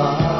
heart.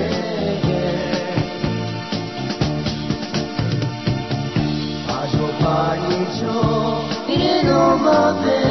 I need you in all my bene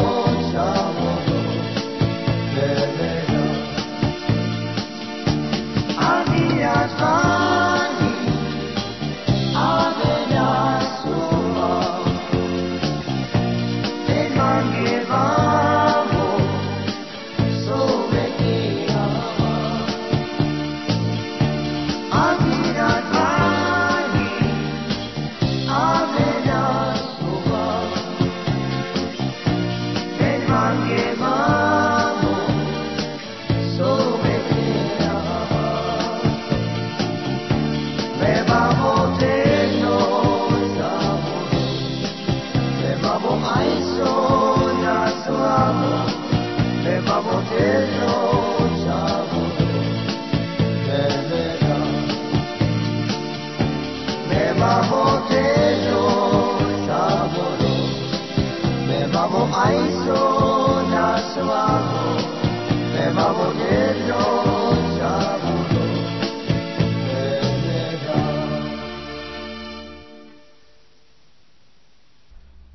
Maestro Yahshua, te vamos a